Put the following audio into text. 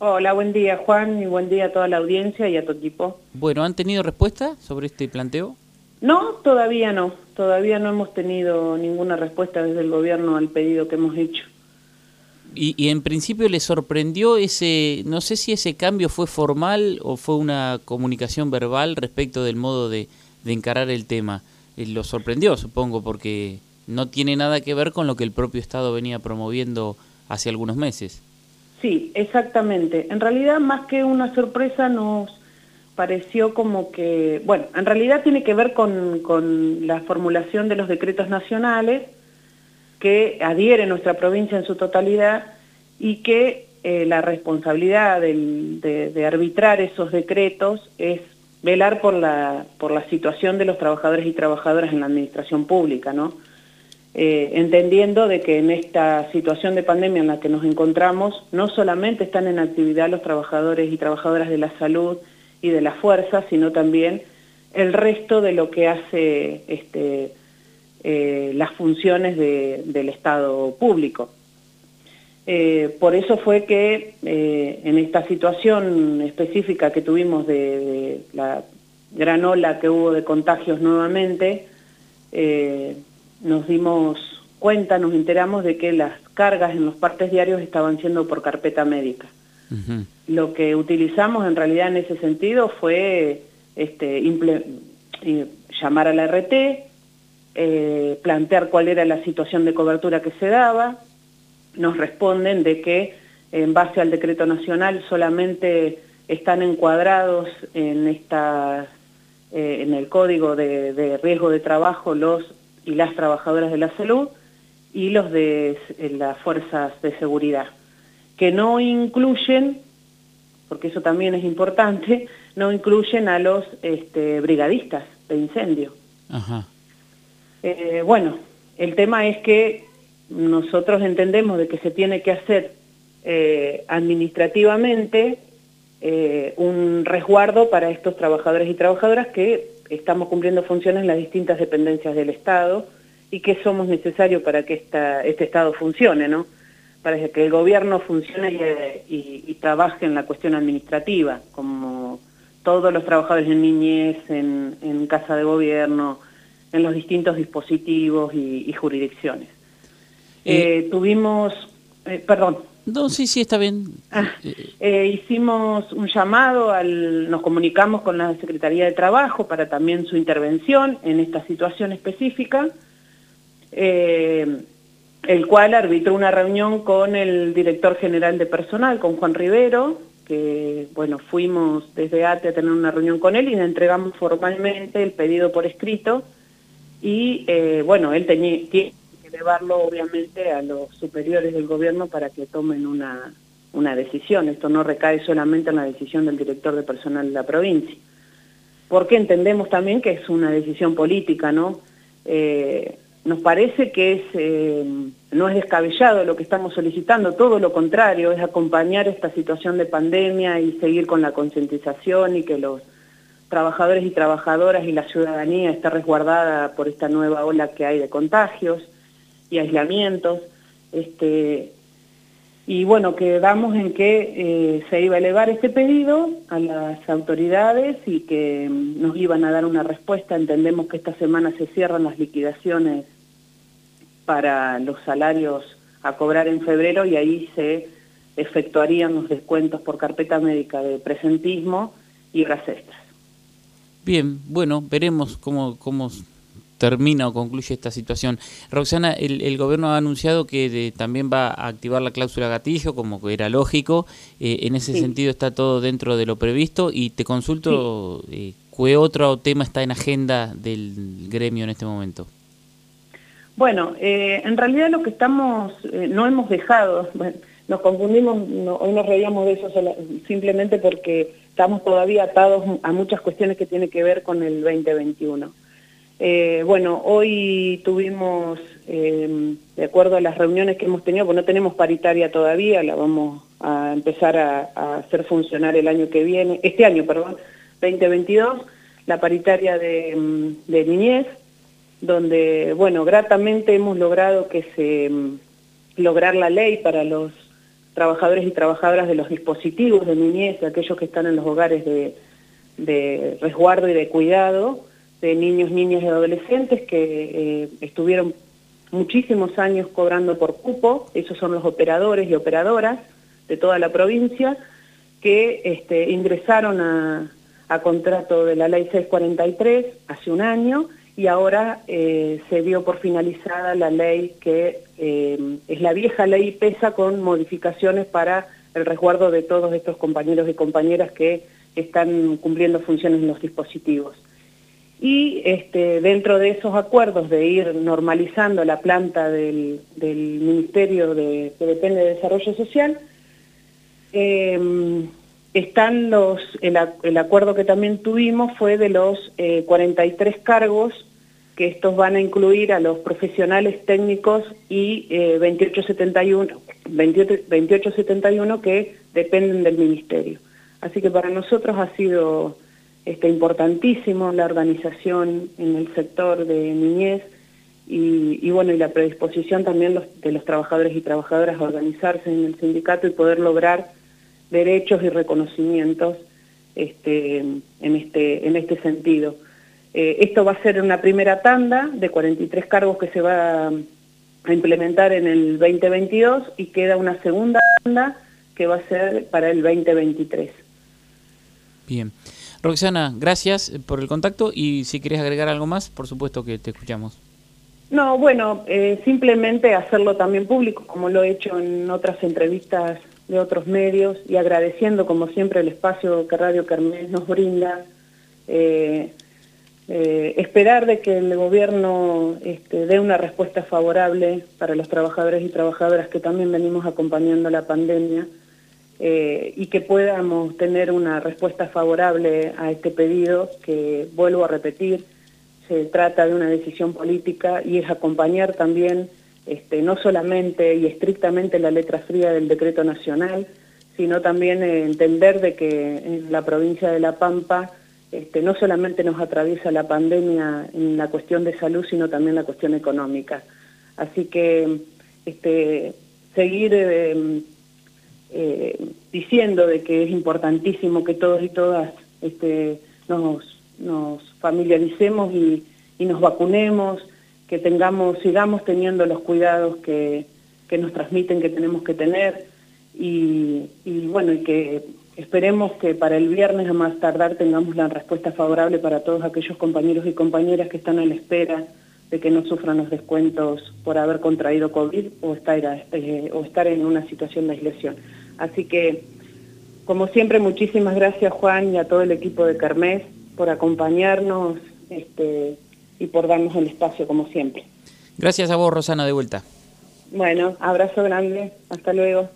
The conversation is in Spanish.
Hola, buen día Juan y buen día a toda la audiencia y a tu equipo. Bueno, ¿han tenido respuesta sobre este planteo? No, todavía no. Todavía no hemos tenido ninguna respuesta desde el gobierno al pedido que hemos hecho. Y, en principio le sorprendió ese, no sé si ese cambio fue formal o fue una comunicación verbal respecto del modo de, encarar el tema. Eh, lo sorprendió, supongo, porque no tiene nada que ver con lo que el propio Estado venía promoviendo hace algunos meses. Sí, exactamente. En realidad, más que una sorpresa, nos pareció como que, bueno, en realidad tiene que ver con, con la formulación de los decretos nacionales que adhiere nuestra provincia en su totalidad y que eh, la responsabilidad de, arbitrar esos decretos es velar por la, por la situación de los trabajadores y trabajadoras en la administración pública, ¿no? Eh, entendiendo de que en esta situación de pandemia en la que nos encontramos, no solamente están en actividad los trabajadores y trabajadoras de la salud y de la fuerza, sino también el resto de lo que hace este, eh, las funciones del Estado público. Eh, por eso fue que en esta situación específica que tuvimos de, la gran ola que hubo de contagios nuevamente, nos dimos cuenta, nos enteramos de que las cargas en los partes diarios estaban siendo por carpeta médica. Lo que utilizamos en realidad en ese sentido fue este, llamar a la RT, eh, plantear cuál era la situación de cobertura que se daba, nos responden de que en base al decreto nacional solamente están encuadrados en, esta, eh, en el código de, riesgo de trabajo los y las trabajadoras de la salud y los de eh, las fuerzas de seguridad, que no incluyen, porque eso también es importante, no incluyen a los este, brigadistas de incendio. Ajá. Eh, bueno, el tema es que nosotros entendemos de que se tiene que hacer eh, administrativamente eh, un resguardo para estos trabajadores y trabajadoras que estamos cumpliendo funciones en las distintas dependencias del Estado y que somos necesarios para que este Estado funcione, ¿no? Para que el gobierno funcione y, trabaje en la cuestión administrativa, como todos los trabajadores en niñez, en casa de gobierno, en los distintos dispositivos y, jurisdicciones. Eh, tuvimos, eh, perdón. No, sí, sí, está bien. Ah, eh, hicimos un llamado, al, nos comunicamos con la Secretaría de Trabajo para también su intervención en esta situación específica, el cual arbitró una reunión con el director general de personal, con Juan Rivero, que bueno, fuimos desde ATE a tener una reunión con él y le entregamos formalmente el pedido por escrito y eh, bueno, él tenía, que llevarlo obviamente a los superiores del gobierno para que tomen una, una decisión. Esto no recae solamente en la decisión del director de personal de la provincia. Porque entendemos también que es una decisión política, ¿no? Eh, nos parece que es, eh, no es descabellado lo que estamos solicitando, todo lo contrario, es acompañar esta situación de pandemia y seguir con la concientización y que los trabajadores y trabajadoras y la ciudadanía está resguardada por esta nueva ola que hay de contagios y aislamientos. Este, y bueno, quedamos en que eh, se iba a elevar este pedido a las autoridades y que nos iban a dar una respuesta. Entendemos que esta semana se cierran las liquidaciones para los salarios a cobrar en febrero y ahí se efectuarían los descuentos por carpeta médica de presentismo y horas extras. Bien, bueno, veremos cómo, cómo termina o concluye esta situación. Roxana, el, gobierno ha anunciado que también va a activar la cláusula gatillo, como que era lógico. Eh, en ese sentido está todo dentro de lo previsto. Y te consulto, eh, ¿qué otro tema está en agenda del gremio en este momento? Bueno, eh, en realidad lo que estamos, no hemos dejado, nos confundimos, hoy nos reíamos de eso simplemente porque estamos todavía atados a muchas cuestiones que tienen que ver con el 2021. Eh, bueno, hoy tuvimos, eh, de acuerdo a las reuniones que hemos tenido, pues no tenemos paritaria todavía, la vamos a empezar a, hacer funcionar el año que viene, este año, perdón, 2022, la paritaria de, mm, de niñez, donde, bueno, gratamente hemos logrado que se, mm, lograr la ley para los trabajadores y trabajadoras de los dispositivos de niñez, aquellos que están en los hogares de resguardo y de cuidado, de niños, niñas y adolescentes que eh, estuvieron muchísimos años cobrando por cupo, esos son los operadores y operadoras de toda la provincia, que este, ingresaron a, contrato de la ley 643 hace un año y ahora eh, se dio por finalizada la ley que eh, es la vieja ley PESA con modificaciones para el resguardo de todos estos compañeros y compañeras que están cumpliendo funciones en los dispositivos. Y este, dentro de esos acuerdos de ir normalizando la planta del, Ministerio de, que depende de Desarrollo Social, em, están los, el, acuerdo que también tuvimos fue de los 43 eh, cargos que estos van a incluir a los profesionales técnicos y 2871, eh, 2871 que dependen del Ministerio. Así que para nosotros ha sido este, importantísimo la organización en el sector de niñez y, bueno, y la predisposición también de los trabajadores y trabajadoras a organizarse en el sindicato y poder lograr derechos y reconocimientos este, en, este, en este sentido. Eh, esto va a ser una primera tanda de 43 cargos que se va a implementar en el 2022 y queda una segunda tanda que va a ser para el 2023. Bien. Roxana, gracias por el contacto y si querés agregar algo más, por supuesto que te escuchamos. No, bueno, eh, simplemente hacerlo también público, como lo he hecho en otras entrevistas de otros medios y agradeciendo como siempre el espacio que Radio Carmel nos brinda. Eh, eh, esperar de que el gobierno este, dé una respuesta favorable para los trabajadores y trabajadoras que también venimos acompañando la pandemia eh, y que podamos tener una respuesta favorable a este pedido que, vuelvo a repetir, se trata de una decisión política y es acompañar también este, no solamente y estrictamente la letra fría del decreto nacional, sino también entender de que en la provincia de La Pampa este, no solamente nos atraviesa la pandemia en la cuestión de salud, sino también la cuestión económica. Así que este, seguir eh, eh, diciendo de que es importantísimo que todos y todas este, nos, familiaricemos y, nos vacunemos, que tengamos, sigamos teniendo los cuidados que, nos transmiten que tenemos que tener. Y, y bueno, y que esperemos que para el viernes a más tardar tengamos la respuesta favorable para todos aquellos compañeros y compañeras que están a la espera de que no sufran los descuentos por haber contraído COVID o estar, eh, o estar en una situación de aislación. Así que, como siempre, muchísimas gracias Juan y a todo el equipo de Carmes por acompañarnos este, y por darnos el espacio como siempre. Gracias a vos, Rosana, de vuelta. Bueno, abrazo grande. Hasta luego.